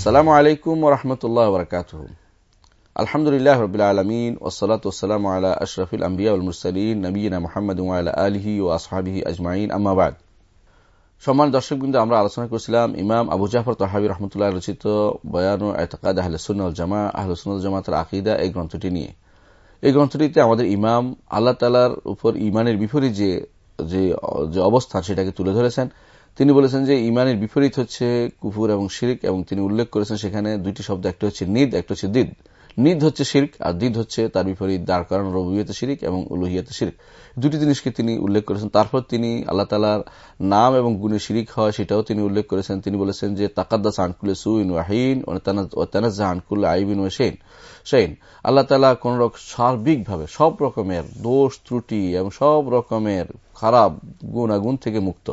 আসসালামু আলাইকুম ওরহমতুল্লাহ বরকাত আলহামদুলিল্লাহ রবিল আলমিন ওসলাত ওসালাম আলা আশরফুল আম্বিয়া মুরসালিন নবীনা মোহাম্মদ আলহি ও আসহাবিহি আজমাইন আম্মাবাদ সম্মান দর্শকবৃন্দ, আমরা আলোচনা করেছিলাম ইমাম আবু জাফর তহাবি রহমতুল্লাহ রচিত বয়ান এতকাদ আহলসুল জামা আহলসুল জামাতের আকিদা এই গ্রন্থটি নিয়ে। এই গ্রন্থটিতে আমাদের ইমাম আল্লাহ তালার উপর ইমানের বিপরীত যে যে অবস্থান সেটাকে তুলে ধরেছেন। তিনি বলেছেন যে ইমানের বিপরীত হচ্ছে কুফুর এবং শিরিক, এবং তিনি উল্লেখ করেছেন সেখানে দুইটি শব্দ, একটা হচ্ছে নিদ, একটা হচ্ছে দিদ। নিদ হচ্ছে শিরিক, আর দিদ হচ্ছে তার বিপরীত দাঁড় করানো রবিয়তে শিরিক এবং উলুহিয়াতে শিরিক। দুটি জিনিসকে তিনি উল্লেখ করেছেন। তারপর তিনি আল্লাহ তালার নাম এবং গুণে শিরিক হয় সেটাও তিনি উল্লেখ করেছেন। তিনি বলেছেন যে তাকাদ্দাস আনকুল সুইন ওয়াহিন ও তানাজা আনকুল আইবিন ও সেন সেইন আল্লাহ তালা কোন সার্বিকভাবে সব রকমের দোষ, ত্রুটি এবং সব রকমের খারাপ গুণাগুণ থেকে মুক্ত।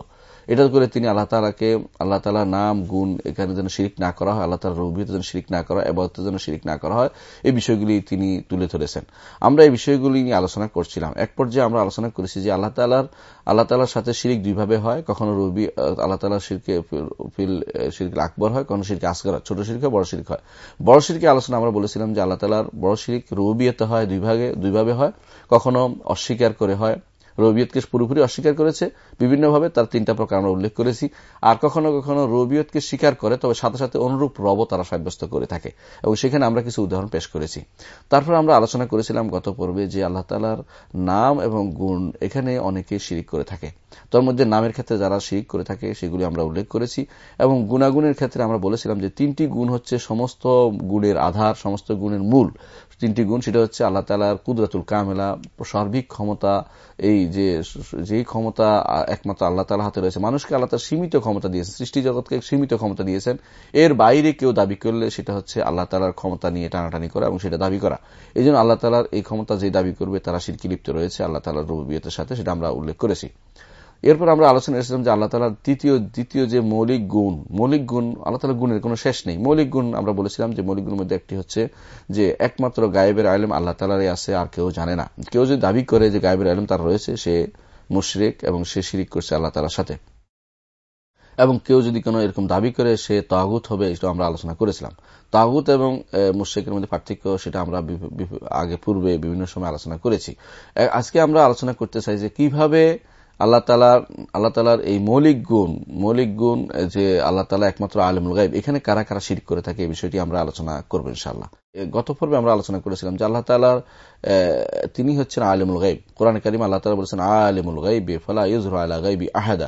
এটা করে তিনি আল্লাহ তালাকে আল্লাহ তালা নাম, গুণ এখানে যেন শিরিক না করা হয়, আল্লাহ তালার রবিতে যেন শিরিক না করা এবং যেন শিরিক না করা হয়, এই বিষয়গুলি তিনি তুলে ধরেছেন। আমরা এই বিষয়গুলি নিয়ে আলোচনা করছিলাম। এক পর্যায়ে আমরা আলোচনা করেছি যে আল্লাহ তালার আল্লাহ তালার সাথে শিরিক দুইভাবে হয়। কখনো রবি আল্লাহ তালার শিরকে ফিল শিরক আকবর হয়, কখনো শিরকে আসগর হয়। ছোট শিরিক হয়, বড় শিরিক হয়। বড় শিরকে আলোচনা আমরা বলেছিলাম যে তালার বড় শিরিক রবিয়তে হয় দুই ভাগে দুইভাবে হয়। কখনো অস্বীকার করে হয় রবিয়তকে পুরোপুরি অস্বীকার করেছে। বিভিন্নভাবে তার তিনটা প্রকার আমরা উল্লেখ করেছি। আর কখনো কখনো রবিয়তকে স্বীকার করে, তবে সাথে সাথে অনুরূপ রব তারা সাব্যস্ত করে থাকে। এবং সেখানে আমরা কিছু উদাহরণ পেশ করেছি। তারপর আমরা আলোচনা করেছিলাম গত পর্বে যে আল্লাহ তালার নাম এবং গুণ এখানে অনেকে শিরিক করে থাকে। তার মধ্যে নামের ক্ষেত্রে যারা শিরিক করে থাকে, সেগুলি আমরা উল্লেখ করেছি। এবং গুণাগুণের ক্ষেত্রে আমরা বলেছিলাম যে তিনটি গুণ হচ্ছে সমস্ত গুণের আধার, সমস্ত গুণের মূল। তিনটি গুণ, সেটা হচ্ছে আল্লাহ তালার কুদরাতুল কামেলা, সার্বিক ক্ষমতা, এই যে যেই ক্ষমতা একমাত্র আল্লাহ তালা হাতে রয়েছে। মানুষকে আল্লাহ তার সীমিত ক্ষমতা দিয়েছেন, সৃষ্টি জগৎকে সীমিত ক্ষমতা দিয়েছেন। এর বাইরে কেউ দাবি করলে সেটা হচ্ছে আল্লাহ তালার ক্ষমতা নিয়ে টানাটানি করা এবং সেটা দাবি করা। এই জন্য আল্লাহ তালার এই ক্ষমতা যে দাবি করবে, তারা শিরকি লিপ্ত রয়েছে, আল্লাহ তালার রবিয়তের সাথে, সেটা আমরা উল্লেখ করেছি। এরপর আমরা আলোচনা এসেছিলাম যে আল্লাহ তালার দ্বিতীয় দ্বিতীয় যে মৌলিক গুণ মৌলিক গুণ, আল্লাহ তালার গুণের কোনো শেষ নেই। মৌলিক গুণ আমরা বলেছিলাম যে মৌলিক গুণের মধ্যে একটি হচ্ছে যে একমাত্র গায়েবের আলম আল্লাহ তালারই আছে, আর কেউ জানে না। কেউ যদি দাবি করে যে গায়েবের আলম তার রয়েছে, সে মুশরেক এবং সে শিরিক করছে আল্লাহ তালার সাথে। এবং কেউ যদি কোনো এরকম দাবি করে সে তাগুত হবে এটা আমরা আলোচনা করেছিলাম। তাগুত এবং মুশ্রিকের মধ্যে পার্থক্য, সেটা আমরা আগে পূর্বে বিভিন্ন সময় আলোচনা করেছি। আজকে আমরা আলোচনা করতে চাই যে কীভাবে আল্লাহ তালার আল্লাহ তালার এই মৌলিক গুণ মৌলিক গুণ যে আল্লাহ তালা একমাত্র আলমুল গাইব এখানে কারা কারা শিরিক করে থাকে এই বিষয়টি আমরা আলোচনা করব ইনশাল্লাহ গত পর্বে আমরা আলোচনা করেছিলাম যে আল্লাহ তালার তিনি হচ্ছেন আলমুল গাইব কোরআন করিম আল্লাহ তালা বলেছেন, আলমুল গাইব ফলা ইউজর আল্লাহ গাইবি আহাদা।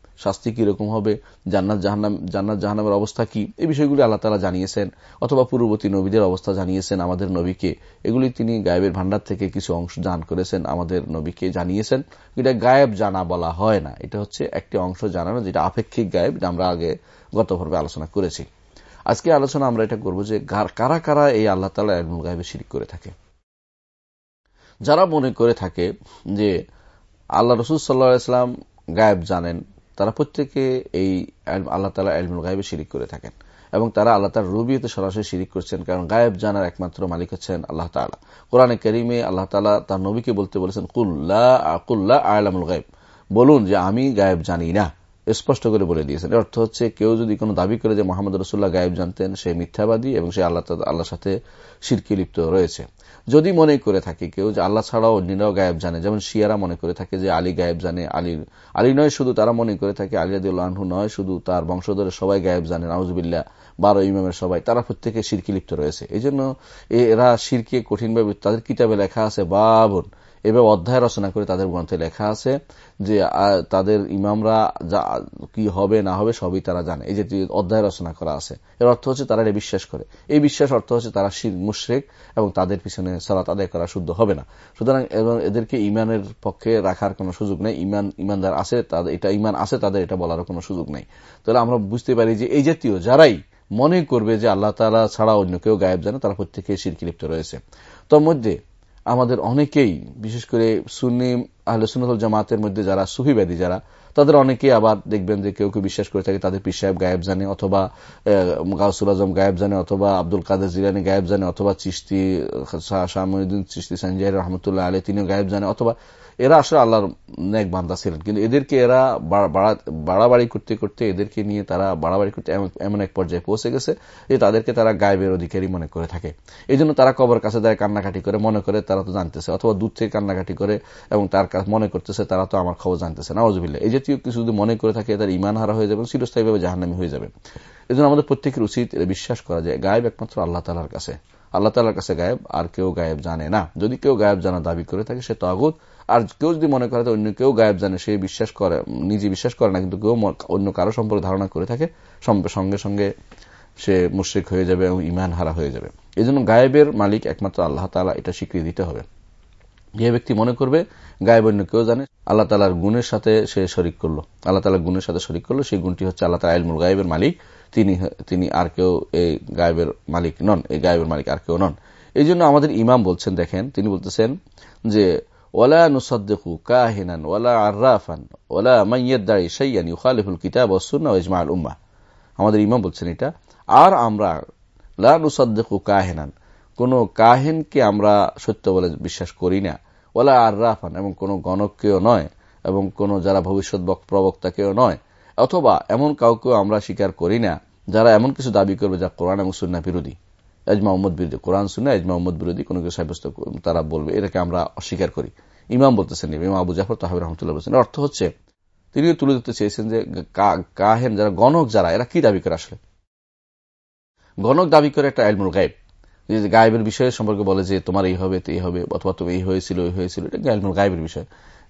শাস্তি কীরকম হবে, জান্নাত জাহান্নাম, জান্নাত জাহান্নামের অবস্থা কি, এই বিষয়গুলি আল্লাহ তালা জানিয়েছেন, অথবা পূর্ববর্তী নবীদের অবস্থা জানিয়েছেন আমাদের নবীকে। এগুলি তিনি গায়েবের ভান্ডার থেকে কিছু অংশ দান করেছেন, আমাদের নবীকে জানিয়েছেন। এটা গায়েব জানা বলা হয় না, এটা হচ্ছে একটি অংশ জানানো, যেটা আপেক্ষিক গায়েব আমরা আগে গত পর্বে আলোচনা করেছি। আজকে আলোচনা আমরা এটা করব যে কারা কারা এই আল্লাহ তালা এলমুল গায়েবে শিরিক করে থাকে। যারা মনে করে থাকে যে আল্লাহ রসুল সাল্লাহ ইসলাম গায়েব জানেন তারা প্রত্যেকে এই আল্লাহ তালা আলমুল গায়েবে শিরিক করে থাকেন। এবং তারা আল্লাহ তার রুবিয়তে সরাসরি শিরিক করছেন, কারণ গায়েব জানার একমাত্র মালিক হচ্ছেন আল্লাহ তালা কোরআনে করিমে আল্লাহ তালা তার নবীকে বলতে বলেছেন কুল্লা আলামুল গায়েব। বলুন যে আমি গায়েব জানি না। স্পষ্ট করে বলে দিয়েছেন। এর অর্থ হচ্ছে কেউ যদি কোনো দাবি করে যে মোহাম্মদ রসুল্লাহ গায়েব জানতেন, সে মিথ্যাবাদী এবং সে আল্লাহ আল্লাহর সাথে শিরকি লিপ্ত রয়েছে। যদি মনে করে থাকে কেউ যে আল্লাহ ছাড়াও অন্যরাও গায়েব জানে, যেমন শিয়ারা মনে করে থাকে যে আলী গায়েব জানে আলী আলী নয় শুধু তারা মনে করে থাকে, আলী আদিউল্লাহু নয় শুধু তার বংশধরের সবাই গায়েব জানে নাউজবিল্লা বারো ইমামের সবাই, তারা প্রত্যেকে সিরকি লিপ্ত রয়েছে। এই জন্য এরা সিরকি কঠিনভাবে, তাদের কিতাবে লেখা আছে, বাবন এভাবে অধ্যায় রচনা করে তাদের গ্রন্থে লেখা আছে যে তাদের ইমামরা যা, কি হবে, না হবে সবই তারা জানে। এই যে অধ্যায় রচনা করা আছে। এর অর্থ হচ্ছে তারা এটা বিশ্বাস করে। এই বিশ্বাস অর্থ হচ্ছে তারা শির, মুশ্রেক এবং তাদের পিছনে সালাত আদায় করা শুদ্ধ হবে না। সুতরাং এবং এদেরকে ইমানের পক্ষে রাখার কোনো সুযোগ নেই। ইমান, ইমানদার আছে, তাদের, এটা ইমান আছে, তাদের এটা বলার কোনো সুযোগ নেই। তাহলে আমরা বুঝতে পারি যে এই জাতীয় যারাই মনে করবে যে আল্লাহ তালা ছাড়া অন্য কেউ গায়েব জানে, তারা প্রত্যেকে শিরকি লিপ্ত রয়েছে। তোর মধ্যে আমাদের অনেকেই, বিশেষ করে সুন্নি আহলে সুনতল জামাতের মধ্যে যারা, সুফিবাদী যারা, তাদের অনেকে আবার দেখবেন যে কেউ কেউ বিশ্বাস করে থাকে তাদের পীর সাহেব গায়েব জানে অথবা গাউসুল আজম গায়েব জানে অথবা আব্দুল কাদের জিরানি গায়েব জানে অথবা চিস্তি শাহমুদ্দিন চিস্তি সঞ্জয় রহমতুল্লাহ আলী তিনিও গায়েব জানে অথবা এরা আসলে আল্লাহর নেক বান্দা ছিলেন। কিন্তু এদেরকে এরা বাড়াবাড়ি করতে করতে এদেরকে নিয়ে তারা বাড়াবাড়ি করতে এমন এক পর্যায়ে পৌঁছে গেছে যে তাদেরকে তারা গায়েবের অধিকারী মনে করে থাকে। এই জন্য তারা কবর কাছে দেয়, কান্নাকাটি করে, মনে করে তারা তো জানতেছে, অথবা দূর থেকে কান্নাকাটি করে এবং তার মনে করতেছে তারা তো আমার খবর জানতেছে। নওয়াজবিল্লা এই জাতীয় কিছু যদি মনে করে থাকে, তার ইমান হারা হয়ে যাবে চিরস্থায়ীভাবে জাহান্নামি হয়ে যাবে। এই জন্য আমাদের প্রত্যেকের উচিত বিশ্বাস করা যায় গায়েব একমাত্র আল্লাহ তালার কাছে। আল্লাহ তালার কাছে গায়েব, আর কেউ গায়েব জানে না। যদি কেউ গায়েব জানা দাবি করে থাকে, সে তাগুত আর কেউ যদি মনে করে অন্য কেউ গায়েব জানে, সে বিশ্বাস করে, নিজে বিশ্বাস করে না, কিন্তু কেউ অন্য কারও সম্পর্কে ধারণা করে থাকে সঙ্গে সঙ্গে সে মুশ্রিক হয়ে যাবে এবং ইমান হারা হয়ে যাবে। এই জন্য গায়েবের মালিক একমাত্র আল্লাহ তালা এটা স্বীকৃতি দিতে হবে। যে ব্যক্তি মনে করবে গায়েব অন্য কেউ জানে, আল্লাহ তালার গুণের সাথে সে শরিক করল। আল্লাহ তালার গুণের সাথে শরিক করল, সেই গুণটি হচ্ছে আল্লাহ তালা আলমুল গায়েবের মালিক। তিনি তিনি আর কেউ এই গায়েবের মালিক নন, এই গায়েবের মালিক আর কেউ নন। এই জন্য আমাদের ইমাম বলছেন, দেখেন, তিনি বলতেছেন যে ওলা নুসদ্দেকু কাহিনান ওলা আর্রাফান ওলা মাইয়াদ্দারি সাইয়ান ইউখালিফুল কিতাব ওসুন্না ইজমাল উম্মা আমাদের ইমাম বলছেন এটা। আর আমরা লা নুসদ্দেকু কাহিনান, কোন কাহিনকে আমরা সত্য বলে বিশ্বাস করি না। ওলা আর্রাফান এবং কোন গণককেও নয়, এবং কোন যারা ভবিষ্যৎ প্রবক্তাকেও নয়, অথবা এমন কাউকেও আমরা স্বীকার করি না, যারা এমন কিছু দাবি করবে যা কোরআন এবং সুন্না বিরোধী। এজমা উম্মদ বিরোধী কোরআন সুন্না এজমা উম্মদ বিরোধী কোনো কিছু সাব্যস্ত তারা বলবে, এটাকে আমরা অস্বীকার করি। ইমাম বলতেছেন ইমাম আবু জাফর তাহাবির রহমতুল্লাহ বলছেন। অর্থ হচ্ছে তিনি তুলে ধরতে চেয়েছেন যে কাহেন যারা, গণক যারা, এরা কি দাবি করে আসলে? গণক দাবি করে একটা আলমুল গায়েব। গায়েবের বিষয়ে সম্পর্কে বলে যে তোমার এই হবে এই হবে, অথবা তুমি এই হয়েছিল এই হয়েছিল, এটা আলমুল গায়েবের বিষয়?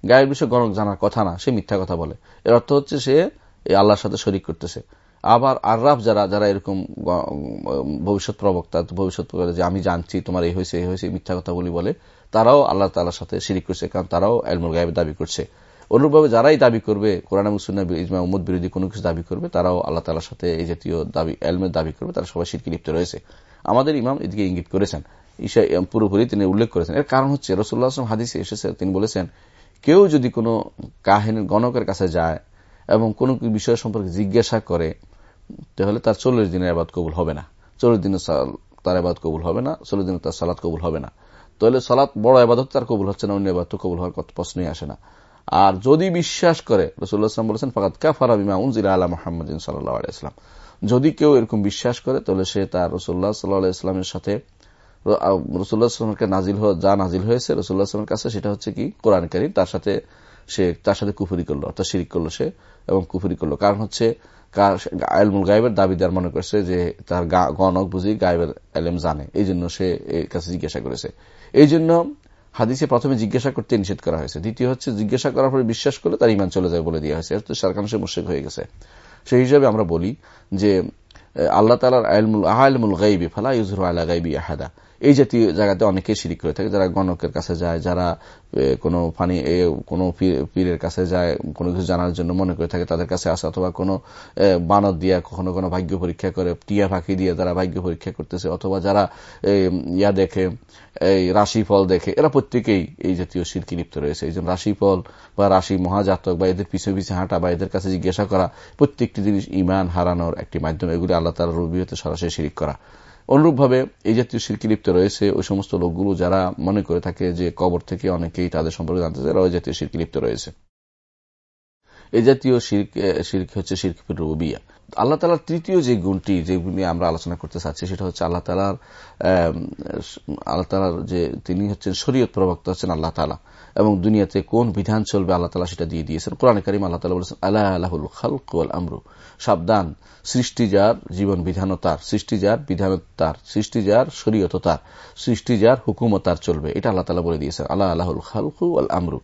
গায়েবের বিষয়ে গণক জানার কথা না, সে মিথ্যা কথা বলে। এর অর্থ হচ্ছে সে আল্লাহর সাথে শরিক করতেছে। আবার আর্রাফ যারা যারা এরকম ভবিষ্যৎ প্রবক্তা, ভবিষ্যৎ যে আমি জানছি তোমার এই হয়েছে এই হয়েছে মিথ্যা কথা বলি তারাও আল্লাহ তালার সাথে শিরিক করছে, কারণ তারাও এলমুল গায়েবের দাবি করছে। অনুরূপভাবে যারাই দাবি করবে, কোরআন মুসুন্না ইজমা উম্মদ বিরোধী কোনো কিছু দাবি করবে, তারাও আল্লাহ তালার সাথে এই জাতীয় দাবি, এলমের দাবি করবে, তারা সবাই শিরকি লিপ্ত রয়েছে। আমাদের ইমাম এদিকে ইঙ্গিত করেছেন, ঈশা পুরোপুরি তিনি উল্লেখ করেছেন। এর কারণ হচ্ছে রসুল্লাহ আসলাম হাদিসে এসেছে, তিনি বলেছেন, কেউ যদি কোনো কাহিনীর গণকের কাছে যায় এবং কোনো বিষয় সম্পর্কে জিজ্ঞাসা করে তাহলে তার চল্লিশ দিনের আবাদ কবুল হবে না। চল্লিশ দিনের তার আবাদ কবুল হবে না, চল্লিশ দিনের তার সালাদ কবুল হবে না। তাহলে সালাদ বড় আবাদত, তার কবুল হচ্ছে না, অন্য আবাদ কবুল হওয়ার কত প্রশ্নই আসে না। আর যদি বিশ্বাস করে রসুল্লাহাম বলেছেন ফাকাত কাফারা বিমা উনজিরা আলা মোহাম্মদ সাল্লাহ আলাইসলাম যদি কেউ এরকম বিশ্বাস করে, তাহলে সে তার রসুল্লাহ সাল্লাহ ইসলামের সাথে রসুল্লাহামকে নাজিল যা নাজিল হয়েছে রসুল্লাহামের কাছে, সেটা হচ্ছে কি? কোরআন কারি তার সাথে সে, তার সাথে কুফুরি করল, অর্থাৎ শিরিক করল সে, এবং কুফুরি করল। কারণ হচ্ছে আলমুল গায়েবের দাবিদার মনে করছে যে তার গণক বুঝি গায়েবের এলেম জানে। এই জন্য সে কাছে জিজ্ঞাসা করেছে। এই জন্য হাদিসে প্রথমে জিজ্ঞাসা করতে নিষেধ করা হয়েছে। দ্বিতীয় হচ্ছে, জিজ্ঞাসা করার পরে বিশ্বাস করলে তার ইমান চলে যায় বলে দেওয়া হয়েছে। তো সে মুর্শেক হয়ে গেছে। সেই হিসাবে আমরা বলি যে, আল্লাহ তালার আলমুল আহমুল গাইবি ফালা ইউজরু আল্লাহ গাইবি আহাদা। এই জাতীয় জায়গাতে অনেকে শিরিক করে থাকে, যারা গণকের কাছে যায়, যারা কোনো ফানি কোনো পীরের কাছে যায়, কোনো কিছু জানার জন্য মনে করে থাকে, তাদের কাছে আসে, অথবা কোনো বানর দিয়া কখনো কোনো ভাগ্য পরীক্ষা করে, টিয়া ফাঁকি দিয়ে তারা ভাগ্য পরীক্ষা করতেছে, অথবা যারা ইয়া দেখে, এই রাশিফল দেখে, এরা প্রত্যেকেই এই জাতীয় শিরকি লিপ্ত রয়েছে। এই জন্য রাশিফল বা রাশি মহাজাতক বা এদের পিছিয়ে পিছিয়ে হাঁটা বা এদের কাছে জিজ্ঞাসা করা, প্রত্যেকটি জিনিস ইমান হারানোর একটি মাধ্যম। এগুলি আল্লাহ তালা রবিহতে সরাসরি শিরিক করা। অনুরূপভাবে এই জাতীয় শিল্পী লিপ্ত রয়েছে ওই সমস্ত লোকগুলো যারা মনে করে থাকে যে কবর থেকে অনেকেই তাদের সম্পর্কে জানতে চায় ওই জাতীয় শিল্পী লিপ্ত রয়েছে। এই জাতীয় শির্ক হচ্ছে শিরকিপুর রুবিয়া। আল্লাহ তালার তৃতীয় যে গুণটি যে যেগুলি আমরা আলোচনা করতে চাচ্ছি, সেটা হচ্ছে আল্লাহ তালার আল্লাহ তালার যে তিনি হচ্ছেন শরীয়ত প্রবক্তা হচ্ছেন আল্লাহ তালা। এবং দুনিয়াতে কোন বিধান চলবে আল্লাহ তালা সেটা দিয়ে দিয়েছেন। কোরআন করিম আল্লাহ তালা বলেছেন আল্লাহ আল্লাহুল খালকুয়াল আমরু। সাবধান, সৃষ্টি যার জীবন বিধানও তার, সৃষ্টি যার বিধান তার, সৃষ্টি যার শরীয়ত তার, সৃষ্টি যার হুকুমও তার চলবে। এটা আল্লাহ তালা বলে দিয়েছেন আল্লাহ আল্লাহুল খালকু আল আমরু।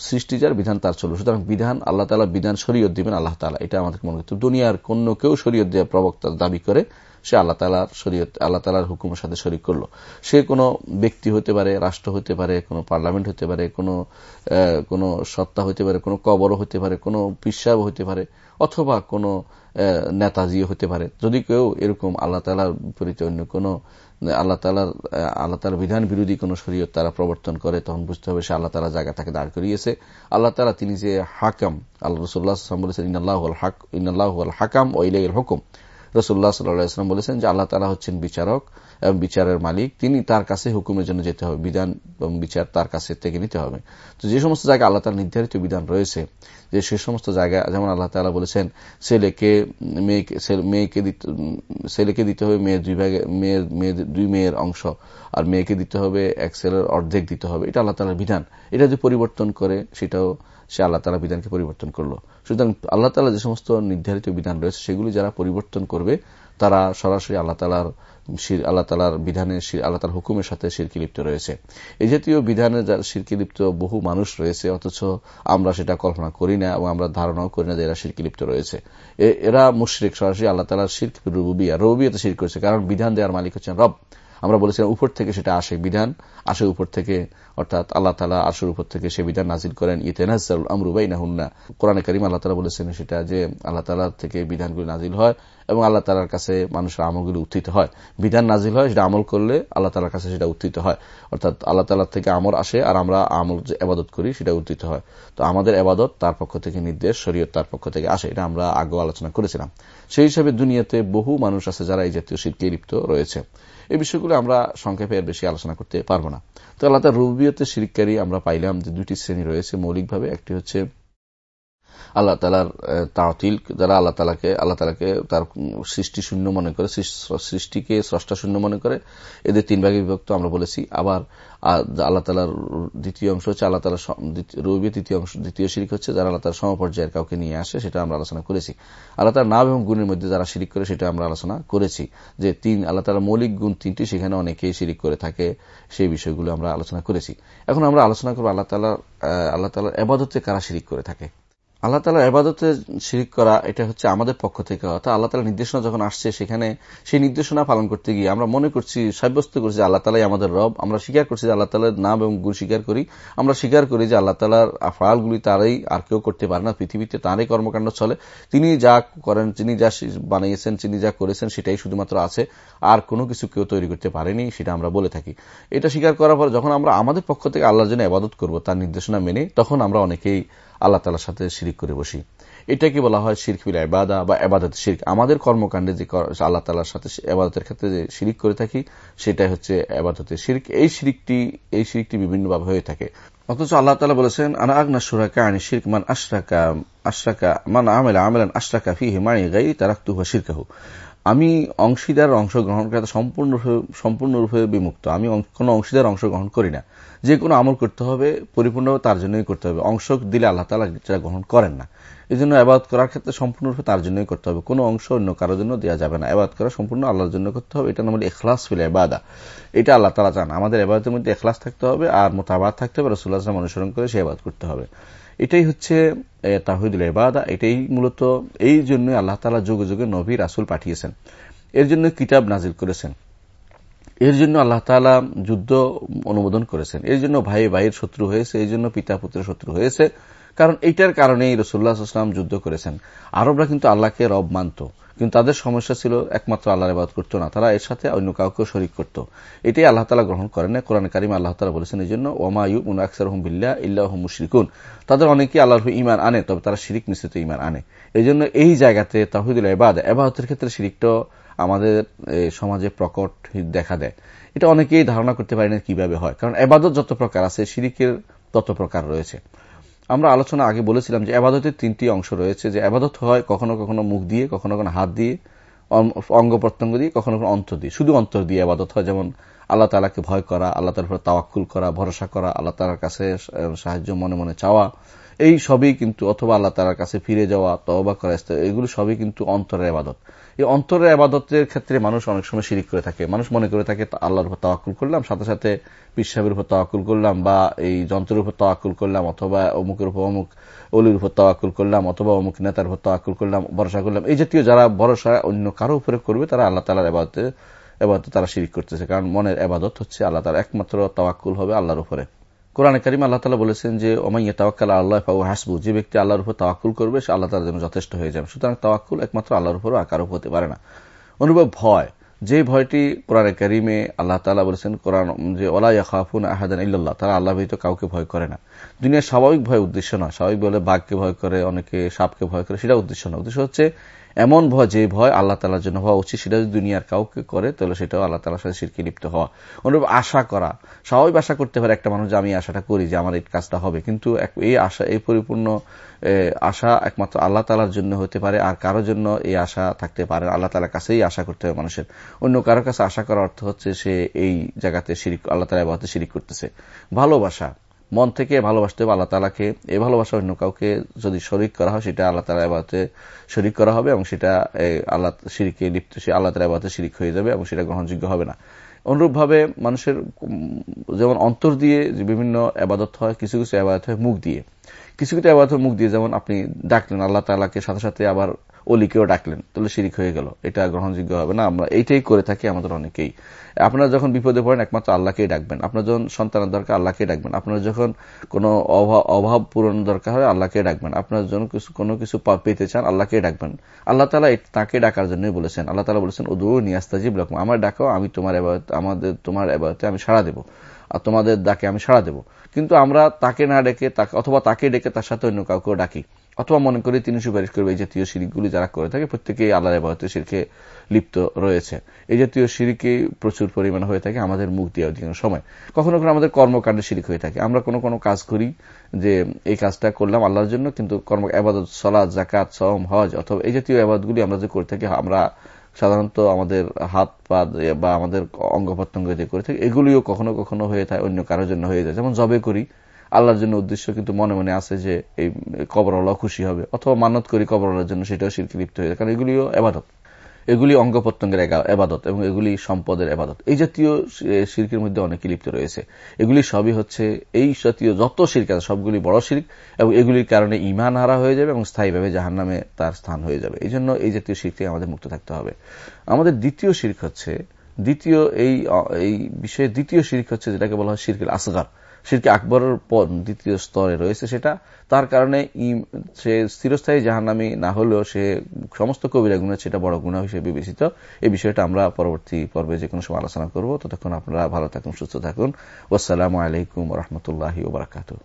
সৃষ্টি যার, বিধান তার চলবে। সুতরাং বিধান আল্লাহ তালা বিধান শরীয়ত দিবেন আল্লাহ তালা এটা আমাদের মনে করতে দুনিয়ার কোন কেউ শরীয়ত দেওয়া প্রবক্তা দাবি করে সে আল্লাহ তালার শরীয়ত, আল্লাহ তালার হুকুমের সাথে শরিক করল। সে কোনো ব্যক্তি হতে পারে, রাষ্ট্র হতে পারে, কোনো পার্লামেন্ট হতে পারে, কোনো কোনো সত্তা হতে পারে, কোনো কবরও হতে পারে, কোনো পিসাব হতে পারে, অথবা কোনো নেতাজিও হতে পারে। যদি কেউ এরকম আল্লাহ তালার বিপরীতে অন্য কোনো, আল্লাহ তালার আল্লাহ তালার বিধান বিরোধী কোন শরীয়ত তারা প্রবর্তন করে, তখন বুঝতে হবে সে আল্লাহ তালা জায়গা তাকে দাঁড় করিয়েছে। আল্লাহ তালা তিনি যে হাকাম, আল্লাহ রসুল্লাহ বলেছেন ইনাল্লাহ ইনাল্লাহ হাকাম ও ইলাই হুকুম। রসুল্লাহ সাল্লাম বলেছেন যে আল্লাহ তালা হচ্ছেন বিচারক এবং বিচারের মালিক। তিনি তার কাছে হুকুমের জন্য যেতে হবে, বিধান এবং বিচার তার কাছে থেকে নিতে হবে। তো যে সমস্ত জায়গায় আল্লাহ তার নির্ধারিত বিধান রয়েছে, যে সে সমস্ত জায়গায়, যেমন আল্লাহ তালা বলেছেন, ছেলেকে, মেয়েকে মেয়েকে ছেলেকে দিতে হবে মেয়ের দুই ভাগে, মেয়ের মেয়ের দুই মেয়ের অংশ, আর মেয়েকে দিতে হবে এক ছেলের অর্ধেক দিতে হবে। এটা আল্লাহ তালার বিধান। এটা যদি পরিবর্তন করে, সেটাও সে আল্লাহ তালা বিধানকে পরিবর্তন করল। সুতরাং আল্লাহ তালা যে সমস্ত নির্ধারিত বিধান রয়েছে, সেগুলি যারা পরিবর্তন করবে, তারা সরাসরি আল্লাহ তালার আল্লাহ তালার বিধানে আল্লাহ তার হুকুমের সাথে শিরকি লিপ্ত রয়েছে। এই জাতীয় বিধানে শিরকি লিপ্ত বহু মানুষ রয়েছে, অথচ আমরা সেটা কল্পনা করি না এবং আমরা ধারণাও করি না যে এরা শিরকি লিপ্ত রয়েছে। এরা মুশ্রিক, সরাসরি আল্লাহ তালার শির্ক রুবিয়া রবিয়াতে শির করেছে, কারণ বিধান দেওয়ার মালিক হচ্ছেন রব। আমরা বলেছিলাম উপর থেকে সেটা আসে বিধান আসে উপর থেকে অর্থাৎ আল্লাহ তালা আসর উপর থেকে সে বিধান নাজিল করেন ইতেনাজুল আমরুবাই নাহুন্না কোরআনে করিম আল্লাহ তালা বলেছেন সেটা যে আল্লাহ তালা থেকে বিধানগুলি নাজিল হয় এবং আল্লাহ তালার কাছে মানুষের আমলগুলি উত্থিত হয়। বিধান নাজিল হয়, সেটা আমল করলে আল্লাহ তালার কাছে সেটা উত্থিত হয়। অর্থাৎ আল্লাহ তালার থেকে আমল আসে আর আমরা আমল যে আবাদত করি সেটা উত্থিত হয়। তো আমাদের আবাদত তার পক্ষ থেকে নির্দেশ, শরীয়ত তার পক্ষ থেকে আসে, এটা আমরা আগেও আলোচনা করেছিলাম। সেই হিসাবে দুনিয়াতে বহু মানুষ আছে যারা এই জাতীয় শিল্পে লিপ্ত রয়েছে। এই বিষয়গুলো আমরা সংক্ষেপে এর বেশি আলোচনা করতে পারব না। তো আল্লাহ রুবিয়তে শিরিককারী আমরা পাইলাম যে দুটি শ্রেণি রয়েছে মৌলিকভাবে। একটি হচ্ছে আল্লাহ তালার তাঁতিল যারা আল্লাহ তালাকে আল্লাহ তালাকে তার সৃষ্টি শূন্য মনে করে সৃষ্টিকে স্রষ্টা শূন্য মনে করে, এদের তিন ভাগে বিভক্ত আমরা বলেছি। আবার আল্লাহ তালার দ্বিতীয় অংশ হচ্ছে আল্লাহ তালার রবি তৃতীয় অংশ, দ্বিতীয় শিরিক হচ্ছে যারা আল্লাহ তার সমপর্যায়ের কাউকে নিয়ে আসে, সেটা আমরা আলোচনা করেছি। আল্লাহ তার নাম এবং গুণের মধ্যে যারা শিরিক করে, সেটা আমরা আলোচনা করেছি। যে তিন, আল্লাহ তালার মৌলিক গুণ তিনটি, সেখানে অনেকেই শিরিক করে থাকে, সেই বিষয়গুলো আমরা আলোচনা করেছি। এখন আমরা আলোচনা করব আল্লাহ তালার আল্লাহ তালার এবাদতে কারা শিরিক করে থাকে? আল্লাহ তালা এবাদতে শিরিক করা, এটা হচ্ছে আমাদের পক্ষ থেকে অর্থাৎ আল্লাহ তালা নির্দেশনা যখন আসছে, সেখানে সেই নির্দেশনা পালন করতে গিয়ে আমরা মনে করছি, সাব্যস্ত করছি যে আল্লাহ তালাই আমাদের রব। আমরা স্বীকার করছি যে আল্লাহ তালার নাম এবং গুণ স্বীকার করি। আমরা স্বীকার করি যে আল্লাহ তালার আফালগুলি তারাই আর কেউ করতে পারে না। পৃথিবীতে তাঁরই কর্মকাণ্ড চলে। তিনি যা করেন, তিনি যা বানিয়েছেন, তিনি যা করেছেন, সেটাই শুধুমাত্র আছে। আর কোনো কিছু কেউ তৈরি করতে পারেনি, সেটা আমরা বলে থাকি। এটা স্বীকার করার পর যখন আমরা আমাদের পক্ষ থেকে আল্লাহর জন্য আবাদত করব, তার নির্দেশনা মেনে, তখন আমরা অনেকেই আল্লাহ তালার সাথে শিরিক করে বসি। এটাকে বলা হয় শির্ক বিল এবাদা বা এবাদত শির্ক। আমাদের কর্মকাণ্ডে যে আল্লাহ তালার সাথে এবাদতের ক্ষেত্রে যে শিরিক করে থাকি, সেটাই হচ্ছে এবাদতের শিরিক। এই শিরিকটি এই শিরিকটি বিভিন্নভাবে হয়ে থাকে। অথচ আল্লাহ তালা বলেছেন, আনা আগনা সুরাকা আনি শির্ক মান আশরাকা আশরাকা মান আমেলা আমেলান আশরাকা ফি হিমানি গাই তারাক্তু হওয়া শিরকাহু। আমি অংশীদার অংশগ্রহণ করতে সম্পূর্ণরূপে সম্পূর্ণরূপে বিমুক্ত। আমি কোনো অংশীদার অংশগ্রহণ করি না। যে কোনো আমল করতে হবে, পরিপূর্ণভাবে তার জন্যই করতে হবে। অংশ দিলে আল্লাহ তালা যেটা গ্রহণ করেন না। এই জন্য আবাদ করার ক্ষেত্রে সম্পূর্ণরূপে তার জন্যই করতে হবে। কোনো অংশ অন্য কারোর জন্য দেওয়া যাবে না। আবাদ করা সম্পূর্ণ আল্লাহর জন্য করতে হবে। এটা নাম এখলাস ফিলে এবাদা এটা আল্লাহ তালা চান। আমাদের এবাদতের মধ্যে এখলাস থাকতে হবে আর মোতাবাদ থাকতে হবে। রসুল্লাহ অনুসরণ করে সে আবাদ করতে হবে। এটাই হচ্ছে তাহিদুল এবাদা এটাই মূলত এই জন্য আল্লাহ তালা যুগে যুগে নবী, রাসুল পাঠিয়েছেন। এর জন্য কিতাব নাজিল করেছেন। এর জন্য আল্লাহ তালা যুদ্ধ অনুমোদন করেছেন। এর জন্য ভাই ভাইয়ের শত্রু হয়েছে এই জন্য পিতা পুত্রের শত্রু হয়েছে। কারণ এইটার কারণেই রসুল্লাহ আসলাম যুদ্ধ করেছেন। আরবরা কিন্তু আল্লাহকে রব মানত। কিন্তু তাদের সমস্যা ছিল একমাত্র আল্লাহর আবাদ করতো না। তারা এর সাথে অন্য কাউকে শরিক করত। এটাই আল্লাহ তালা গ্রহণ করেন না। কোরআন কারিম আল্লাহ তালা বলেছেন এই জন্য ওমায়ু আকসার হুম বিল্লা ইল্লাহ মুশরিকুন। তাদের অনেকেই আল্লাহর ইমান আনে, তবে তারা শিরিক মিশ্রিত ইমান আনে। এই জন্য এই জায়গাতে তাহিদুল এবাদ এবাহতের ক্ষেত্রে শিরিকটা আমাদের সমাজে প্রকট দেখা দেয়। এটা অনেকেই ধারণা করতে পারি না কীভাবে হয়। কারণ এবাদত যত প্রকার আছে, শিরিকের তত প্রকার রয়েছে। আমরা আলোচনা আগে বলেছিলাম যে আবাদতের তিনটি অংশ রয়েছে, যে আবাদত হয় কখনো কখনো মুখ দিয়ে, কখনো কখনো হাত দিয়ে, অঙ্গ প্রত্যঙ্গ দিয়ে, কখনো কখনো অন্তর দিয়ে। শুধু অন্তর দিয়ে আবাদত হয়, যেমন আল্লাহ তালাকে ভয় করা, আল্লাহ তালার উপর তাওয়াক্কুল করা, ভরসা করা, আল্লাহ তালার কাছে সাহায্য মনে মনে চাওয়া, এই সবই কিন্তু, অথবা আল্লাহ তালার কাছে ফিরে যাওয়া, তওবা করা এগুলো সবই কিন্তু অন্তরের আবাদত এই অন্তরের আবাদতের ক্ষেত্রে মানুষ অনেক সময় শিরিক করে থাকে। মানুষ মনে করে থাকে আল্লাহর উপর তাওয়াক্কুল করলাম, সাথে সাথে পিসাবের উপর তাওয়াক্কুল করলাম, বা এই যন্ত্রের উপর তাওয়াক্কুল করলাম, অথবা অমুকের উপর অমুক অলির উপর তাওয়াক্কুল করলাম, অথবা অমুক নেতার উপর তাওয়াক্কুল করলাম, ভরসা করলাম। এই জাতীয় যারা ভরসা অন্য কারও উপরে করবে, তারা আল্লাহ তালার আবাদতে এবাদতে তারা শিরিক করতেছে। কারণ মনের আবাদত হচ্ছে আল্লাহ তার একমাত্র তাওয়াক্কুল হবে আল্লাহর উপরে। কোরআন করিম আল্লাহ তালা বলেছেন যে ওমাইয়া তাওয়াক্কাল আল্লাহ পাবু হাসবু। যে ব্যক্তি আল্লাহর উপর তাওয়াক্কুল করবে, সে আল্লাহ তার জন্য যথেষ্ট হয়ে যাবে। সুতরাং তাওয়াক্কুল একমাত্র আল্লাহর উপর আকার হতে পারে না। অনুভব ভয়, যে ভয়টি কোরআনে করিমে আল্লাহ তালা বলেছেন, কোরআন যে ওলা ইয়াফুন আহাদান ইল্লাহ তারা আল্লাহ ভীত কাউকে ভয় করে না। দুনিয়ার স্বাভাবিক ভয় উদ্দেশ্য না। স্বাভাবিক বলে বাঘকে ভয় করে, অনেকে সাপকে ভয় করে সেটা উদ্দেশ্য না। উদ্দেশ্য হচ্ছে এমন ভয়, যে ভয় আল্লাহ তালার জন্য হওয়া উচিত, সেটা যদি দুনিয়ার কাউকে করে, তাহলে সেটাও আল্লাহ তালার সাথে সিরকি লিপ্ত হওয়া। অনুরূপ আশা করা। স্বাভাবিক আশা করতে পারে একটা মানুষ যে, আমি আশাটা করি যে, আমার এই কাজটা হবে। কিন্তু এই আশা, এই পরিপূর্ণ আশা একমাত্র আল্লাহ তালার জন্য হতে পারে, আর কারোর জন্য এই আশা থাকতে পারে আল্লাহ তালার কাছেই আশা করতে হবে মানুষের। অন্য কারোর কাছে আশা করার অর্থ হচ্ছে, সে এই জায়গাতে শিরিক, আল্লাহ তালা এবার শিরিক করতেছে। ভালোবাসা। মন থেকে ভালোবাসতে হবে আল্লাহ তালাকে এই ভালোবাসা অন্য কাউকে যদি শরিক করা হয়, সেটা আল্লাহ তালা এবারতে শরিক করা হবে এবং সেটা আল্লাহ, সিরিকে লিপ্ত, সে আল্লাহ তালা এবারতে শিরিক হয়ে যাবে এবং সেটা গ্রহণযোগ্য হবে না। অনুরূপভাবে মানুষের, যেমন অন্তর দিয়ে বিভিন্ন আবাদত হয়, কিছু কিছু আবাদত হয় মুখ দিয়ে। কিছু কিছু আবাদত মুখ দিয়ে, যেমন আপনি ডাকলেন, আল্লাহ তালাকে সাথে সাথে আবার অলিকেও ডাকলেন, তাহলে শিরিক হয়ে গেল। এটা গ্রহণযোগ্য হবে না, আমরা এইটাই করে থাকি আমাদের অনেকেই। আপনারা যখন বিপদে পড়েন, একমাত্র আল্লাহকেই ডাকবেন। আপনার যখন সন্তানের দরকার আল্লাহকে ডাকবেন। আপনার যখন কোনো অভাব পূরণ দরকার হয় আল্লাহকে ডাকবেন। আপনার জন্য কোনো কিছু পেতে চান আল্লাহকে ডাকবেন। আল্লাহ তালা তাকে ডাকার জন্যই বলেছেন। আল্লাহ তালা বলেছেন দূর নিয়াস্তাজিব রকম আমার ডাকাও আমি তোমার আমাদের, তোমার এবারতে আমি সাড়া দেবো। আর তোমাদের ডাকে আমি সাড়া দেবো। কিন্তু আমরা তাকে না ডেকে অথবা তাকে ডেকে তার সাথে অন্য কাউকেও ডাকি। অথবা মনে করি তিনি সুপারিশ করবে এই জাতীয় সিরিকগুলি যারা করে থাকে, প্রত্যেকেই আল্লাহ এবারতে সিরকে লিপ্ত রয়েছে। এই জাতীয় সিরিকে প্রচুর পরিমাণ হয়ে থাকে আমাদের মুখ দিয়ে অধিকাংশ সময়। কখনো কখনো আমাদের কর্মকাণ্ডে সিরিক হয়ে থাকে। আমরা কোনো কোনো কাজ করি যে এই কাজটা করলাম আল্লাহর জন্য, কিন্তু কর্ম আবাদত সলাদ জাকাত সম হজ অথবা এই জাতীয় আবাদগুলি আমরা যে করে থাকি, আমরা সাধারণত আমাদের হাত, পা বা আমাদের অঙ্গ প্রত্যঙ্গ যে করে থাকি, এগুলিও কখনো কখনো হয়ে থাকে, অন্য কারোর জন্য হয়ে যায়। যেমন জবে করি আল্লাহর জন্য উদ্দেশ্য কিন্তু মনে মনে আছে যে এই কবরওয়ালা খুশি হবে, অথবা মানত করি কবরওয়ালার জন্য সেটাও শিল্পী লিপ্ত হয়ে কারণ এগুলিও এবাদত। এগুলি অঙ্গ প্রত্যঙ্গের এবাদত এবং এগুলি সম্পদের এবাদত। এই জাতীয় শিল্পের মধ্যে অনেকে লিপ্ত রয়েছে। এগুলি সবই হচ্ছে এই জাতীয় যত শিল্প আছে, সবগুলি বড় শিল্প এবং এগুলির কারণে ইমান হারা হয়ে যাবে এবং স্থায়ীভাবে জাহান নামে তার স্থান হয়ে যাবে। এই জন্য এই জাতীয় শিল্প থেকে আমাদের মুক্ত থাকতে হবে। আমাদের দ্বিতীয় শির্ক হচ্ছে, দ্বিতীয় এই এই বিষয়ে দ্বিতীয় শির্ক হচ্ছে যেটাকে বলা হয় শিরকের আসগার। শিরকে আকবরের পর দ্বিতীয় স্তরে রয়েছে সেটা। তার কারণে সে স্থিরস্থায়ী জাহান্নামি না হলেও সে সমস্ত কবিরা গুণা সেটা বড় গুণা হিসেবে বিবেচিত। এই বিষয়টা আমরা পরবর্তী পর্বে যে কোনো সময় আলোচনা করব। ততক্ষণ আপনারা ভালো থাকুন, সুস্থ থাকুন। ওসালামু আলাইকুম রহমতুল্লাহ ওবরাকাতু